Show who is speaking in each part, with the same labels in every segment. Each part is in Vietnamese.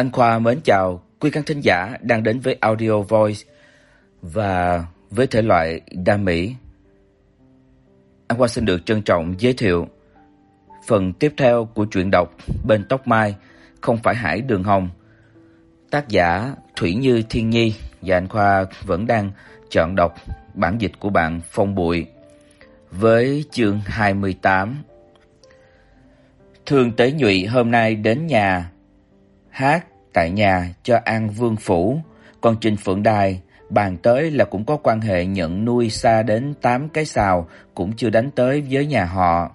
Speaker 1: Anh Khoa mến chào quý khán thính giả đang đến với Audio Voice và với thể loại đam mỹ. Anh Khoa xin được trân trọng giới thiệu phần tiếp theo của truyện đọc Bên tóc mai, không phải hải đường hồng. Tác giả Thủy Như Thiên Nhi và anh Khoa vẫn đang chọn đọc bản dịch của bạn Phong Bụi với chương 28. Thương Tế Nhụy hôm nay đến nhà hát tại nhà cho An Vương phủ, còn Trình Phượng Đài bàn tới là cũng có quan hệ nhận nuôi xa đến 8 cái sào cũng chưa đánh tới với nhà họ.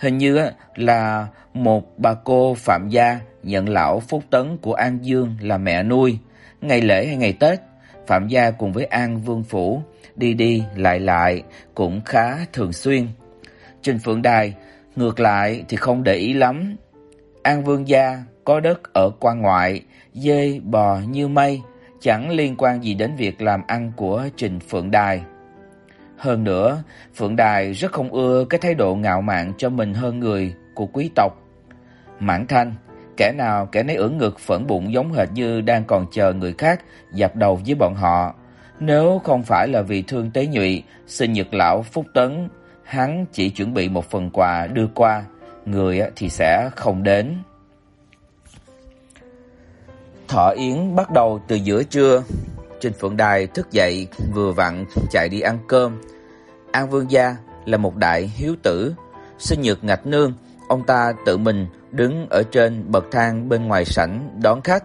Speaker 1: Hình như là một bà cô Phạm gia nhận lão Phúc Tấn của An Dương là mẹ nuôi. Ngày lễ hay ngày Tết, Phạm gia cùng với An Vương phủ đi đi lại lại cũng khá thường xuyên. Trình Phượng Đài ngược lại thì không để ý lắm. An Vương gia có đất ở quan ngoại, dê bò như mây, chẳng liên quan gì đến việc làm ăn của Trình Phượng Đài. Hơn nữa, Phượng Đài rất không ưa cái thái độ ngạo mạn cho mình hơn người của quý tộc. Mãn Thanh, kẻ nào kẻ nấy ưỡn ngực phẫn bụng giống hệt như đang còn chờ người khác dập đầu với bọn họ. Nếu không phải là vì thương tế nhụy, sinh nhật lão Phúc Tấn, hắn chỉ chuẩn bị một phần quà đưa qua, người thì sẽ không đến. Thọ yến bắt đầu từ giữa trưa. Trình Phượng Đài thức dậy vừa vặn chạy đi ăn cơm. An Vương gia là một đại hiếu tử, sinh nhật ngạch nương, ông ta tự mình đứng ở trên bậc thang bên ngoài sảnh đón khách.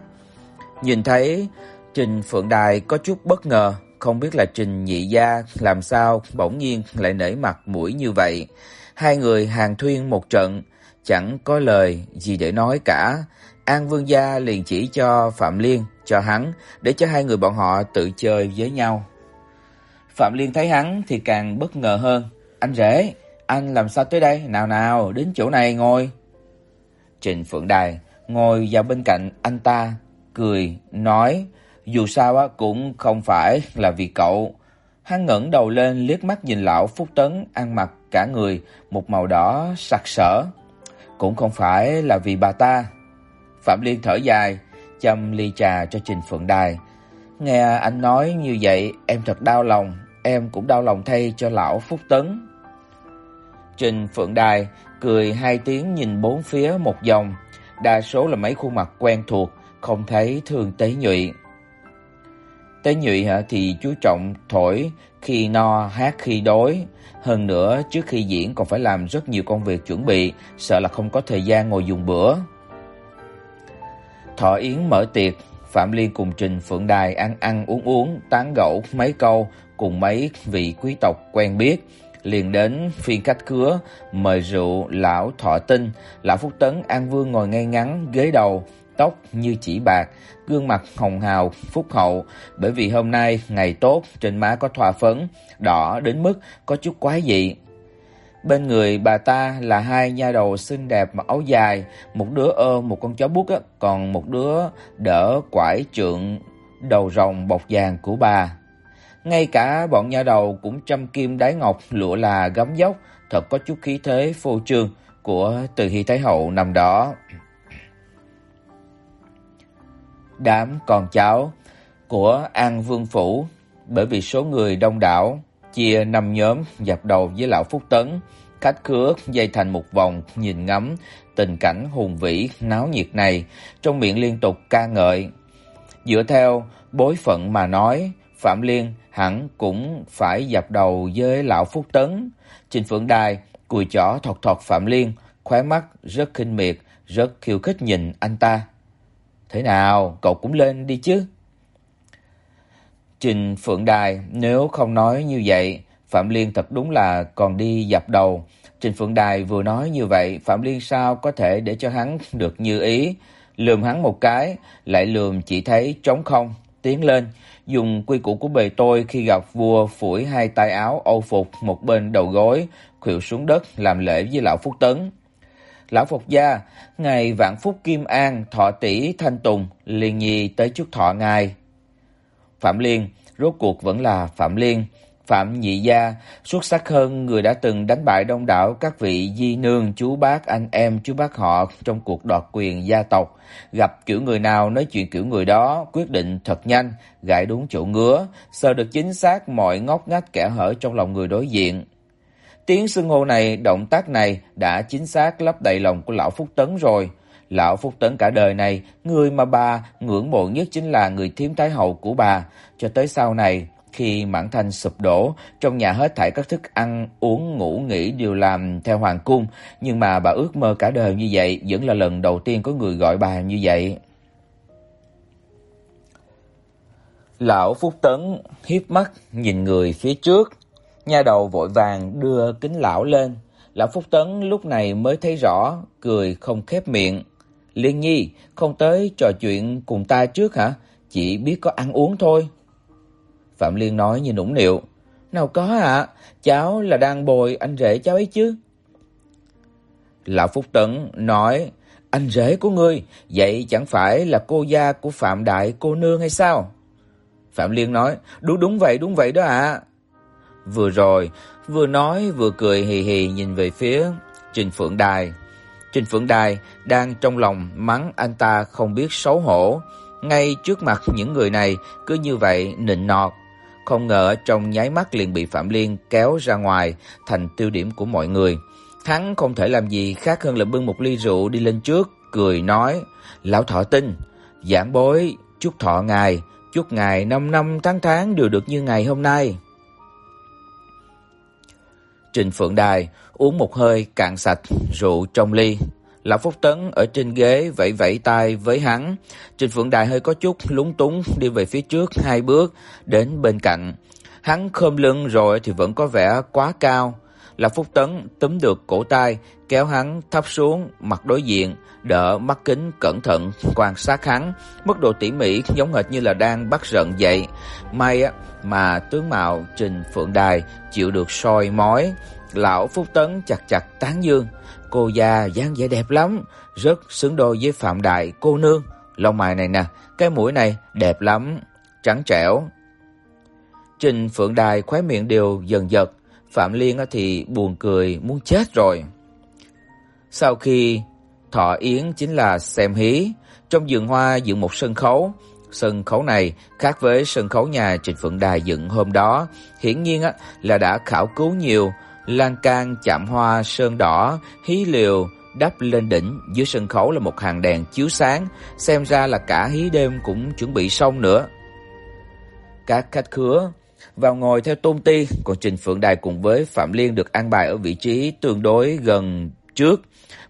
Speaker 1: Nhìn thấy Trình Phượng Đài có chút bất ngờ, không biết là Trình Nhị gia làm sao bỗng nhiên lại nể mặt mũi như vậy. Hai người hàng thuyên một trận, chẳng có lời gì để nói cả. An Vương gia liền chỉ cho Phạm Liên cho hắn để cho hai người bọn họ tự chơi với nhau. Phạm Liên thấy hắn thì càng bất ngờ hơn. "Anh rể, anh làm sao tới đây? Nào nào, đến chỗ này ngồi." Trình Phượng Đài ngồi vào bên cạnh anh ta, cười nói: "Dù sao á cũng không phải là vì cậu." Hắn ngẩng đầu lên liếc mắt nhìn lão Phúc Tấn ăn mặc cả người một màu đỏ sặc sỡ, cũng không phải là vì bà ta. Phạm Liên thở dài, châm ly trà cho Trình Phượng Đài. Nghe anh nói như vậy, em thật đau lòng, em cũng đau lòng thay cho lão Phúc Tấn. Trình Phượng Đài cười hai tiếng nhìn bốn phía một vòng, đa số là mấy khuôn mặt quen thuộc, không thấy Thường Tế Nhụy. Tế Nhụy hả thì chú trọng thổi khi no hát khi đói, hơn nữa trước khi diễn còn phải làm rất nhiều công việc chuẩn bị, sợ là không có thời gian ngồi dùng bữa. Thọ yến mở tiệc, Phạm Liên cùng Trình Phượng Đài ăn ăn uống uống, tán gẫu mấy câu cùng mấy vị quý tộc quen biết, liền đến phiên khách khứa mời rượu lão Thọ Tinh, lão Phúc Tấn An Vương ngồi ngay ngắn ghế đầu, tóc như chỉ bạc, gương mặt hồng hào phúc hậu, bởi vì hôm nay ngày tốt, trên má có thoa phấn, đỏ đến mức có chút quái dị. Bên người bà ta là hai nha đầu xinh đẹp mặc áo dài, một đứa ôm một con chó bút á, còn một đứa đỡ quải trượng đầu rồng bọc vàng của bà. Ngay cả bọn nha đầu cũng trăm kim đáy ngọc lụa là gấm dốc, thật có chút khí thế phô trương của Từ Hi Thái hậu năm đó. Đám con cháu của An Vương phủ bởi vì số người đông đảo chia năm nhóm dập đầu với lão Phúc Tấn, khách khứa dây thành một vòng nhìn ngắm tình cảnh hùng vĩ náo nhiệt này, trong miệng liên tục ca ngợi. Dựa theo bối phận mà nói, Phạm Liên hẳn cũng phải dập đầu với lão Phúc Tấn. Trình Phượng Đài cùi chỏ thọt thọt Phạm Liên, khóe mắt rất khinh miệt, rất khiêu khích nhìn anh ta. Thế nào, cậu cũng lên đi chứ. Trình Phượng Đài nếu không nói như vậy, Phạm Liên thật đúng là còn đi dập đầu. Trình Phượng Đài vừa nói như vậy, Phạm Liên sao có thể để cho hắn được như ý, lườm hắn một cái, lại lườm chỉ thấy trống không, tiến lên, dùng quy củ của bề tôi khi gặp vua phủi hai tay áo âu phục một bên đầu gối, khuỵu xuống đất làm lễ với lão Phúc Tấn. Lão Phục gia, ngày vạn phúc kim an, thọ tỷ thanh tùng, liền nhi tới chúc thọ ngài. Phạm Liên, rốt cuộc vẫn là Phạm Liên. Phạm Nhị gia xuất sắc hơn người đã từng đánh bại đông đảo các vị di nương, chú bác, anh em, chú bác họ trong cuộc đoạt quyền gia tộc. Gặp kiểu người nào nói chuyện kiểu người đó, quyết định thật nhanh, gãi đúng chỗ ngứa, sờ được chính xác mọi ngóc ngách kẻ hở trong lòng người đối diện. Tiếng xưng hô này, động tác này đã chính xác lấp đầy lòng của lão Phúc Tấn rồi. Lão Phúc Tấn cả đời này, người mà bà ngưỡng mộ nhất chính là người thiếm thái hậu của bà, cho tới sau này khi Mãn Thanh sụp đổ, trong nhà hết thảy các thức ăn, uống, ngủ nghỉ đều làm theo hoàng cung, nhưng mà bà ước mơ cả đời như vậy, vẫn là lần đầu tiên có người gọi bà như vậy. Lão Phúc Tấn hiếp mắt nhìn người phía trước, nha đầu vội vàng đưa kính lão lên. Lão Phúc Tấn lúc này mới thấy rõ, cười không khép miệng. Liên Nhi, không tới trò chuyện cùng ta trước hả? Chỉ biết có ăn uống thôi. Phạm Liên nói như nũng nịu. Nào có ạ, cháu là đang bồi anh rể cháu ấy chứ. Lão Phúc Tấn nói, anh rể của ngươi, vậy chẳng phải là cô gia của Phạm Đại cô nương hay sao? Phạm Liên nói, đúng đúng vậy, đúng vậy đó ạ. Vừa rồi, vừa nói vừa cười hì hì nhìn về phía Trình Phượng Đài. Trình Phượng Đài đang trong lòng mắng anh ta không biết xấu hổ, ngay trước mặt những người này cứ như vậy nịnh nọt, không ngờ trong nháy mắt liền bị Phạm Liên kéo ra ngoài thành tiêu điểm của mọi người. Hắn không thể làm gì khác hơn là bưng một ly rượu đi lên trước, cười nói: "Lão thọ tinh, giảng bối chúc thọ ngài, chúc ngài năm năm tháng tháng đều được như ngày hôm nay." Trình Phượng Đài uống một hơi cạn sạch rượu trong ly, Lão Phúc Tấn ở trên ghế vẫy vẫy tay với hắn. Trình Phượng Đài hơi có chút lúng túng đi về phía trước hai bước đến bên cạnh. Hắn khom lưng rồi thì vẫn có vẻ quá cao. Lão Phúc Tấn túm được cổ tay, kéo hắn thấp xuống mặt đối diện, đỡ mắt kính cẩn thận quan sát hắn, mức độ tỉ mỉ giống hệt như là đang bắt giận vậy. May á mà tướng mạo Trình Phượng Đài chịu được soi mói. Lão Phúc Tấn chặt chặt tán dương, Cô già dáng vẻ đẹp lắm, rất xứng đôi với Phạm Đại cô nương. Lông mày này nè, cái mũi này đẹp lắm, trắng trẻo. Trình Phượng Đài khóe miệng đều dần giật, Phạm Liên thì buồn cười muốn chết rồi. Sau khi thọ yến chính là xem hí, trong vườn hoa dựng một sân khấu, sân khấu này khác với sân khấu nhà Trình Phượng Đài dựng hôm đó, hiển nhiên á là đã khảo cứu nhiều, lan can chạm hoa sơn đỏ, hí liều đắp lên đỉnh, dưới sân khấu là một hàng đèn chiếu sáng, xem ra là cả hí đêm cũng chuẩn bị xong nữa. Các khách khứa vào ngồi theo tôn ti, còn Trình Phượng Đài cùng với Phạm Liên được an bài ở vị trí tương đối gần trước.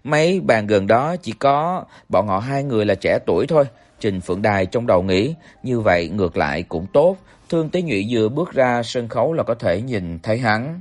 Speaker 1: Mấy bàn gần đó chỉ có bọn họ hai người là trẻ tuổi thôi. Trình Phượng Đài trong đầu nghĩ, như vậy ngược lại cũng tốt, Thương Tế Nhụy vừa bước ra sân khấu là có thể nhìn thấy hắn.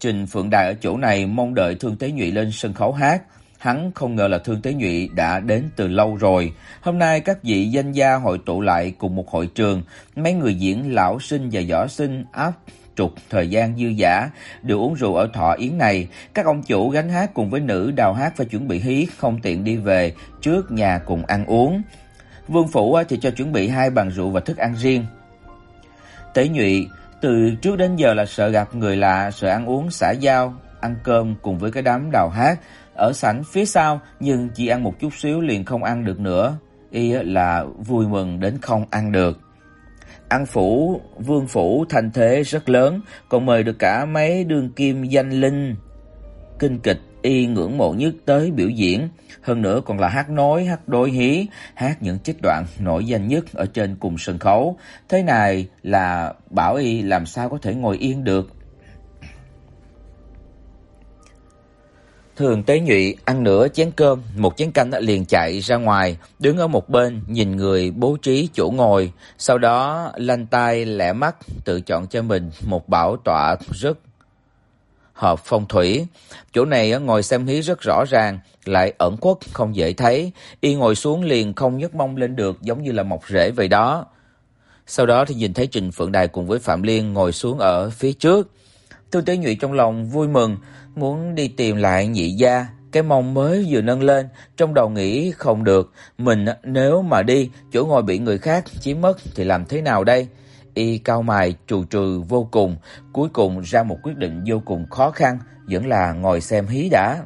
Speaker 1: Trình Phượng Đài ở chỗ này mong đợi Thương Tế Nhụy lên sân khấu hát. Hắn không ngờ là Thương Tế Nhụy đã đến từ lâu rồi. Hôm nay các vị danh gia hội tụ lại cùng một hội trường, mấy người diễn lão sinh và võ sinh áp trục thời gian dư giả đều uống rượu ở thọ yến này, các ông chủ gánh hát cùng với nữ đào hát phải chuẩn bị hí không tiện đi về, trước nhà cùng ăn uống. Vương phủ ờ, thì cho chuẩn bị hai bàn rượu và thức ăn riêng. Tế Nhụy từ trước đến giờ là sợ gặp người lạ, sợ ăn uống xã giao, ăn cơm cùng với cái đám đào hát ở sảnh phía sau, nhưng chỉ ăn một chút xíu liền không ăn được nữa, y ờ, là vui mừng đến không ăn được. Ăn phủ, vương phủ thành thế rất lớn, còn mời được cả mấy đương kim danh linh kinh kịch y ngưỡng mộ nhất tới biểu diễn, hơn nữa còn là hát nói, hát đối hí, hát những trích đoạn nổi danh nhất ở trên cùng sân khấu. Thế này là bảo y làm sao có thể ngồi yên được. Thường Tế Nhụy ăn nửa chén cơm, một chén canh liền chạy ra ngoài, đứng ở một bên nhìn người bố trí chỗ ngồi, sau đó lanh tay lẻ mắt tự chọn cho mình một bảo tọa rất hợp phong thủy. Chỗ này ngồi xem hí rất rõ ràng, lại ẩn khuất không dễ thấy, y ngồi xuống liền không nhấc mông lên được giống như là mọc rễ vậy đó. Sau đó thì nhìn thấy Trình Phượng Đài cùng với Phạm Liên ngồi xuống ở phía trước. Thương Tế Nhụy trong lòng vui mừng, muốn đi tìm lại nhị gia, cái mông mới vừa nâng lên, trong đầu nghĩ không được, mình nếu mà đi, chỗ ngồi bị người khác chiếm mất thì làm thế nào đây? Y cao mày trù trừ vô cùng, cuối cùng ra một quyết định vô cùng khó khăn, vẫn là ngồi xem hí đã.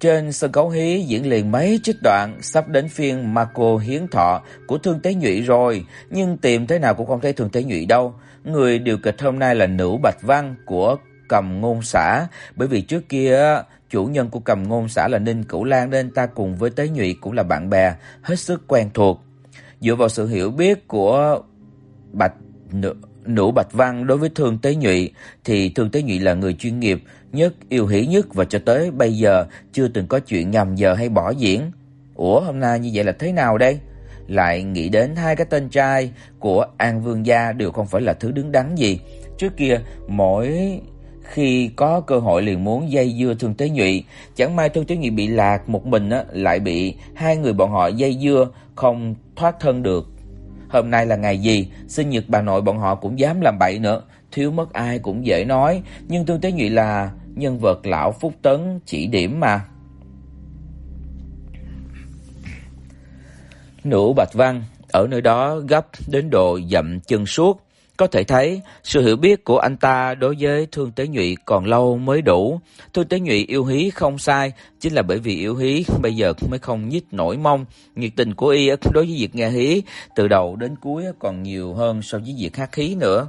Speaker 1: Trên sân khấu hí diễn liền mấy trích đoạn, sắp đến phiên Marco hiến thọ của Thương Tế Nhụy rồi, nhưng tìm thế nào cũng không thấy Thương Tế Nhụy đâu. Người điều kịch hôm nay là Nữ Bạch Văn của Cầm Ngôn xã, bởi vì trước kia chủ nhân của Cầm Ngôn xã là Ninh Cửu Lan nên ta cùng với Tế Nhụy cũng là bạn bè hết sức quen thuộc. Dựa vào sự hiểu biết của Bạch Nữ, Nữ Bạch Văn đối với Thương Tế Nhụy thì Thương Tế Nhụy là người chuyên nghiệp nhất, yêu hỷ nhất và cho tới bây giờ chưa từng có chuyện nhầm giờ hay bỏ diễn. Ủa hôm nay như vậy là thế nào đây? Lại nghĩ đến hai cái tên trai của An Vương gia đều không phải là thứ đứng đắn gì. Trước kia mỗi khi có cơ hội liền muốn dây dưa Thương Tế Nhụy, chẳng may Thương Tế Nhụy bị lạc một mình á lại bị hai người bọn họ dây dưa không thoát thân được. Hôm nay là ngày gì, sinh nhật bà nội bọn họ cũng dám làm bậy nữa, thiếu mất ai cũng dễ nói, nhưng Thương Tế Nhụy là nhân vật lão Phúc Tấn chỉ điểm mà. Nụ Bạch Văn ở nơi đó gấp đến độ dậm chân suốt, có thể thấy sự hiểu biết của anh ta đối với Thương Tế Nhụy còn lâu mới đủ. Thương Tế Nhụy yêu hí không sai, chính là bởi vì yêu hí bây giờ mới không nhít nổi mong. Nhiệt tình của y đối với việc nghe hí từ đầu đến cuối còn nhiều hơn so với việc hát hí nữa.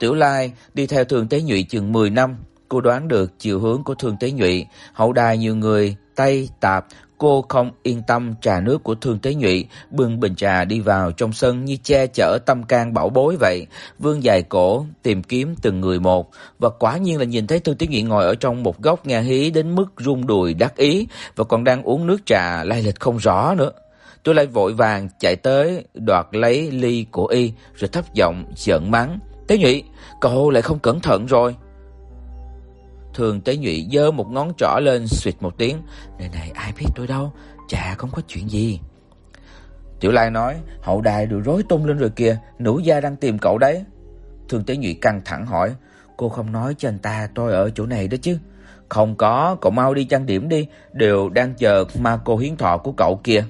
Speaker 1: Tiểu Lai đi theo Thương Tế Nhụy chừng 10 năm, cô đoán được chiều hướng của Thương Tế Nhụy, hậu đài nhiều người Tây tạp Cô không yên tâm trà nước của Thương Tế Nhụy, bưng bình trà đi vào trong sân như che chở tâm can bảo bối vậy, vương dài cổ tìm kiếm từng người một, và quả nhiên là nhìn thấy Thương Tế Nhụy ngồi ở trong một góc nghe hí đến mức rung đùi đắc ý và còn đang uống nước trà lai lịch không rõ nữa. Tôi lại vội vàng chạy tới đoạt lấy ly của y rồi thấp giọng giận mắng: "Tế Nhụy, cậu lại không cẩn thận rồi." Thường Tế Nhụy giơ một ngón trỏ lên xuyệt một tiếng, "Này này, ai biết tôi đâu, chả không có chuyện gì." Tiểu Lai nói, "Hậu đài đều rối tung lên rồi kìa, nữ gia đang tìm cậu đấy." Thường Tế Nhụy căng thẳng hỏi, "Cô không nói cho anh ta tôi ở chỗ này đó chứ?" "Không có, cậu mau đi trang điểm đi, đều đang chờ ma cô hiến thọ của cậu kìa."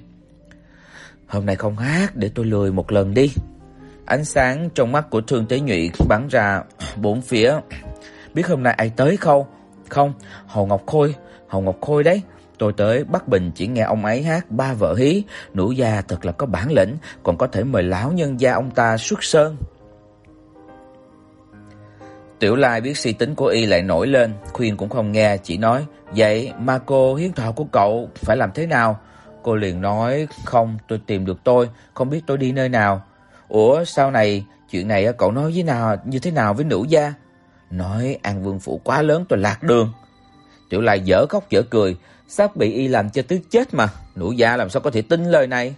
Speaker 1: "Hôm nay không hát, để tôi lười một lần đi." Ánh sáng trong mắt của Thương Tế Nhụy bắn ra bốn phía biết hôm nay ai tới không? Không, Hồ Ngọc Khôi, Hồ Ngọc Khôi đấy. Tôi tới Bắc Bình chỉ nghe ông ấy hát ba vợ hí, nữ gia thật là có bản lĩnh, còn có thể mời lão nhân gia ông ta xuất sơn. Tiểu Lai biết si tính của y lại nổi lên, khuyên cũng không nghe, chỉ nói: "Vậy ma cô hiến thọ của cậu phải làm thế nào?" Cô liền nói: "Không, tôi tìm được tôi, không biết tôi đi nơi nào." "Ủa, sau này chuyện này cậu nói với nào như thế nào với nữ gia?" Nói An Vương phủ quá lớn tôi lạc đường. Tiểu Lai dở khóc dở cười, sắp bị y làm cho tức chết mà, nữ gia làm sao có thể tin lời này.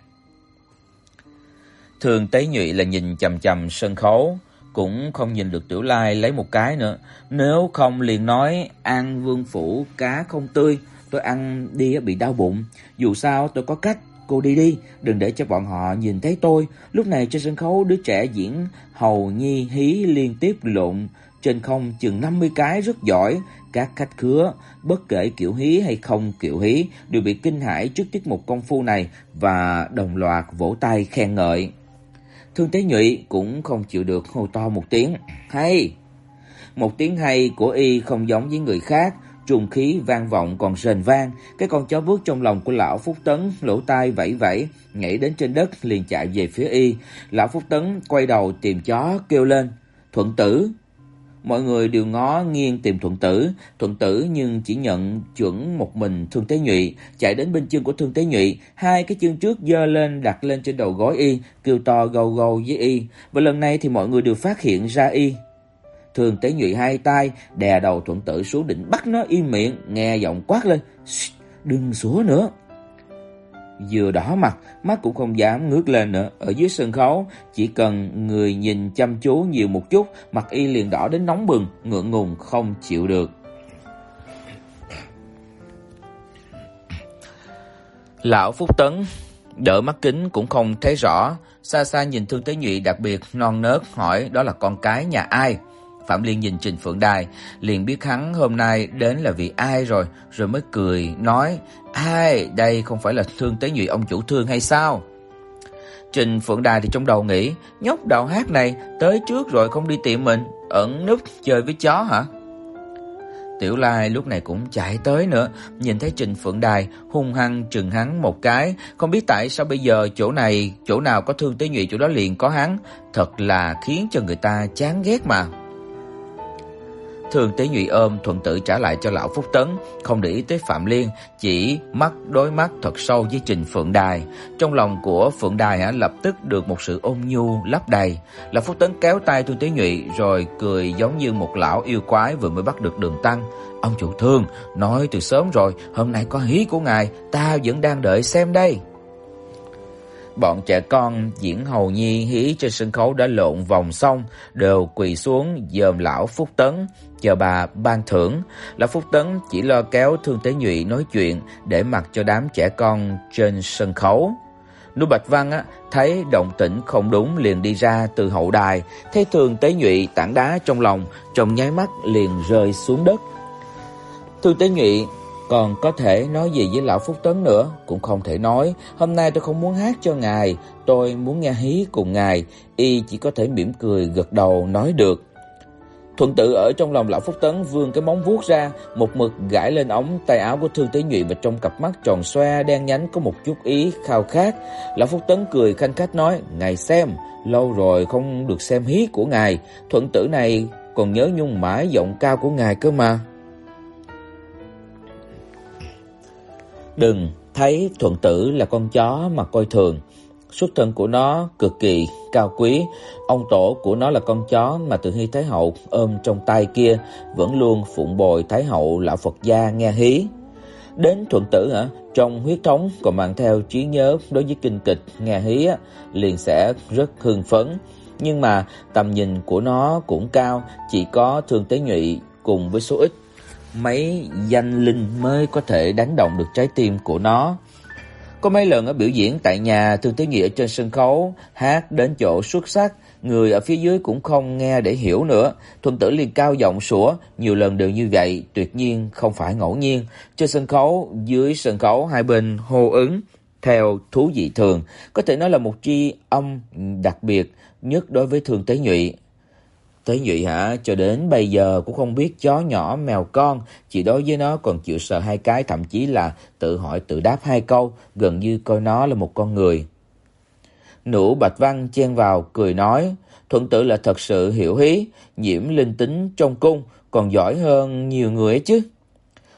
Speaker 1: Thường Tế Nhụy là nhìn chằm chằm sân khấu, cũng không nhìn được Tiểu Lai lấy một cái nữa, nếu không liền nói An Vương phủ cá không tươi, tôi ăn đi bị đau bụng, dù sao tôi có cách cô đi đi, đừng để cho bọn họ nhìn thấy tôi. Lúc này trên sân khấu đứa trẻ diễn hầu nhi hí liên tiếp lộn trên không chừng 50 cái rất giỏi, các khách khứa, bất kể kiểu hí hay không kiểu hí, đều bị kinh hãi trước tiết mục công phu này và đồng loạt vỗ tay khen ngợi. Thương Tế Nhụy cũng không chịu được hô to một tiếng, "Hay!" Một tiếng hay của y không giống với người khác, trùng khí vang vọng còn rền vang, cái con chó bước trong lòng của lão Phúc Tấn lỗ tai vẫy vẫy, nhảy đến trên đất liền chạy về phía y. Lão Phúc Tấn quay đầu tìm chó kêu lên, "Thuận tử, Mọi người đều ngó nghiêng tìm Thuận Tử, Thuận Tử nhưng chỉ nhận chuẩn một mình Thương Tế Nhụy, chạy đến bên chân của Thương Tế Nhụy, hai cái chân trước giơ lên đặt lên trên đầu gối y, kêu to gâu gâu với y, và lần này thì mọi người đều phát hiện ra y. Thương Tế Nhụy hai tay đè đầu Thuận Tử xuống định bắt nó im miệng, nghe giọng quát lên, "Đừng sủa nữa." Vừa đỏ mặt, mắt cũng không dám ngước lên nữa. Ở dưới sân khấu, chỉ cần người nhìn chăm chú nhiều một chút, mặt y liền đỏ đến nóng bừng, ngượng ngùng không chịu được. Lão Phúc Tấn đỡ mắt kính cũng không thấy rõ, xa xa nhìn Thương Tế Nhụy đặc biệt non nớt hỏi đó là con cái nhà ai. Phạm Liên nhìn Trình Phượng Đài, liền biết hắn hôm nay đến là vì ai rồi, rồi mới cười nói: "Ai, đây không phải là Thương Tế Nhụy ông chủ thương hay sao?" Trình Phượng Đài thì trong đầu nghĩ, nhóc đạo hát này tới trước rồi không đi tìm mình, ẩn núp chơi với chó hả? Tiểu Lai lúc này cũng chạy tới nữa, nhìn thấy Trình Phượng Đài hung hăng trừng hắn một cái, không biết tại sao bây giờ chỗ này, chỗ nào có thương tế nhụy chỗ đó liền có hắn, thật là khiến cho người ta chán ghét mà. Thường Tế Nhụy ôm thuận tự trả lại cho lão Phúc Tấn, không để ý tới Phạm Liên, chỉ mắt đối mắt thật sâu với Trình Phượng Đài. Trong lòng của Phượng Đài hả lập tức được một sự ôn nhu lấp đầy. Lão Phúc Tấn kéo tay Thương Tế Nhụy rồi cười giống như một lão yêu quái vừa mới bắt được đường tăng. Ông chủ Thương, nói từ sớm rồi, hôm nay có hí của ngài, ta vẫn đang đợi xem đây. Bọn trẻ con diễn hầu nhi hí trên sân khấu đã lộn vòng xong, đều quỳ xuống dòm lão Phúc Tấn, chờ bà ban thưởng. Lão Phúc Tấn chỉ lo kéo Thương Tế Nhụy nói chuyện để mặc cho đám trẻ con trên sân khấu. Nô Bạch Văn á thấy động tĩnh không đúng liền đi ra từ hậu đài, thấy Thương Tế Nhụy tảng đá trong lòng, trong nháy mắt liền rơi xuống đất. Thương Tế Nhụy còn có thể nói gì với lão Phúc Tấn nữa, cũng không thể nói, hôm nay tôi không muốn hát cho ngài, tôi muốn nghe hí cùng ngài, y chỉ có thể mỉm cười gật đầu nói được. Thuận tự ở trong lòng lão Phúc Tấn vươn cái móng vuốt ra, một mực gãi lên ống tay áo của Thương Tế Nhụy và trong cặp mắt tròn xoe đen nhánh có một chút ý khao khát. Lão Phúc Tấn cười khanh khách nói: "Ngài xem, lâu rồi không được xem hí của ngài, thuận tử này còn nhớ nhung mãi giọng cao của ngài cơ mà." Đừng thấy thuận tử là con chó mà coi thường. Xuất thân của nó cực kỳ cao quý, ông tổ của nó là con chó mà Từ Hy Thái hậu ôm trong tay kia, vẫn luôn phụng bồi Thái hậu lão Phật gia nghe hí. Đến thuận tử hả, trong huyết thống còn mang theo trí nhớ đối với kinh kịch nghe hí á, liền sẽ rất hưng phấn, nhưng mà tầm nhìn của nó cũng cao, chỉ có Thương Tế Nhụy cùng với số ít mấy danh linh mới có thể đánh động được trái tim của nó. Có mấy lần ở biểu diễn tại nhà Thương Tế Nghĩa trên sân khấu, hát đến chỗ xuất sắc, người ở phía dưới cũng không nghe để hiểu nữa. Thuần Tử liền cao giọng sủa, nhiều lần đều như vậy, tuyệt nhiên không phải ngẫu nhiên. Trên sân khấu, dưới sân khấu hai bên hô ứng theo thú dị thường, có thể nói là một tri âm đặc biệt nhất đối với Thương Tế Nhụy tới vậy hả, cho đến bây giờ cũng không biết chó nhỏ mèo con, chỉ đối với nó còn chịu sợ hai cái, thậm chí là tự hỏi tự đáp hai câu, gần như coi nó là một con người. Nũ Bạch Văn chen vào cười nói, Thuận Tử là thật sự hiểu hí, nhiễm linh tính trong cung, còn giỏi hơn nhiều người ấy chứ.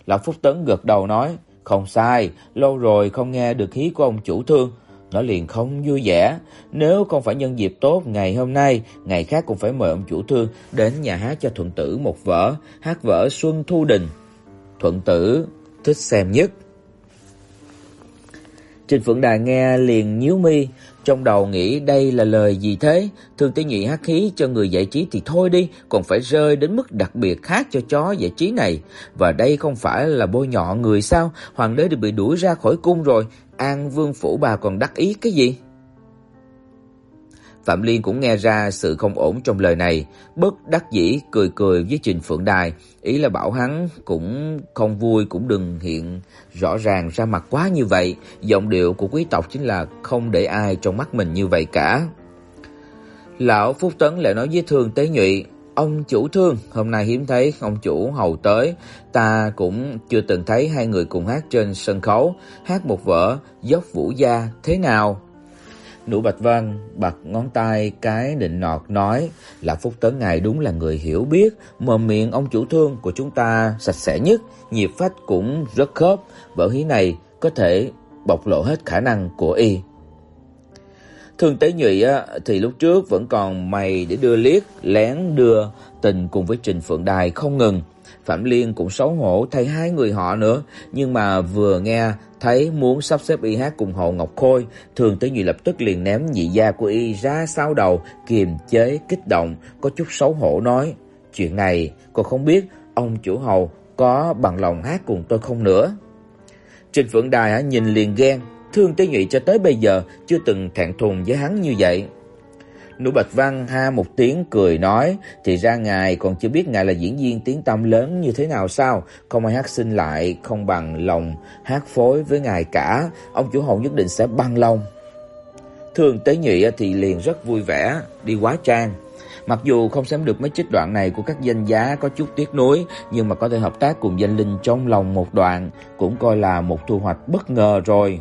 Speaker 1: Lão Phúc Tấn gật đầu nói, không sai, lâu rồi không nghe được hí của ông chủ thương, nó liền không vui vẻ. Nếu không phải nhân dịp tốt ngày hôm nay, ngày khác cũng phải mời ông chủ thương đến nhà hát cho Thuận Tử một vở, hát vở Xuân Thu Đình. Thuận Tử thích xem nhất. Trình Phượng Đà nghe liền nhíu mi, trong đầu nghĩ đây là lời gì thế? Thường Tế Nhị hát khí cho người giải trí thì thôi đi, còn phải rơi đến mức đặc biệt hát cho chó giải trí này. Và đây không phải là bôi nhọ người sao? Hoàng đế đã bị đuổi ra khỏi cung rồi, An Vương phủ bà còn đắc ý cái gì? Phạm Liên cũng nghe ra sự không ổn trong lời này, bất đắc dĩ cười cười với Trình Phượng Đài, ý là bảo hắn cũng không vui cũng đừng hiện rõ ràng ra mặt quá như vậy, giọng điệu của quý tộc chính là không để ai trong mắt mình như vậy cả. Lão Phúc Tấn lại nói với Thương Tế Nhụy, Ông chủ thương, hôm nay hiếm thấy ông chủ hầu tới, ta cũng chưa từng thấy hai người cùng hát trên sân khấu, hát một vở dốc vũ gia. Thế nào? Nụ Bạch Văn bật ngón tay cái định nọt nói là Phúc Tấn ngài đúng là người hiểu biết, mồm miệng ông chủ thương của chúng ta sạch sẽ nhất, nhịp phách cũng rất khớp, vở hí này có thể bộc lộ hết khả năng của y. Thường Tế Nhụy á thì lúc trước vẫn còn mày để đưa liếc, lén đưa tình cùng với Trình Phượng Đài không ngừng. Phạm Liên cũng xấu hổ thay hai người họ nữa, nhưng mà vừa nghe thấy muốn sắp xếp y hát cùng Hồ Ngọc Khôi, Thường Tế Nhụy lập tức liền ném nhị gia của y ra sau đầu, kiềm chế kích động, có chút xấu hổ nói: "Chuyện này cô không biết ông chủ Hầu có bằng lòng hát cùng tôi không nữa?" Trình Phượng Đài á nhìn liền ghen, Thương Tế Nhụy cho tới bây giờ chưa từng thẹn thùng với hắn như vậy. Nụ Bạch Văn ha một tiếng cười nói, thì ra ngài còn chưa biết ngài là diễn viên tiếng tăm lớn như thế nào sao? Không ai hát xin lại không bằng lòng hát phối với ngài cả, ông chủ hậu nhất định sẽ băng lòng. Thường Tế Nhụy thì liền rất vui vẻ đi quá trang. Mặc dù không xem được mấy trích đoạn này của các danh giá có chút tiếc nuối, nhưng mà có thể hợp tác cùng danh linh trong lòng một đoạn cũng coi là một thu hoạch bất ngờ rồi.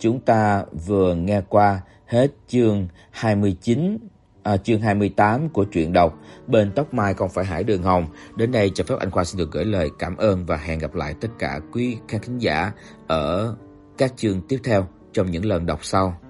Speaker 1: Chúng ta vừa nghe qua hết chương 29 à, chương 28 của truyện đọc Bên tóc mai còn phải hải đường hồng. Đến đây cho phép anh Khoa xin được gửi lời cảm ơn và hẹn gặp lại tất cả quý khán thính giả ở các chương tiếp theo trong những lần đọc sau.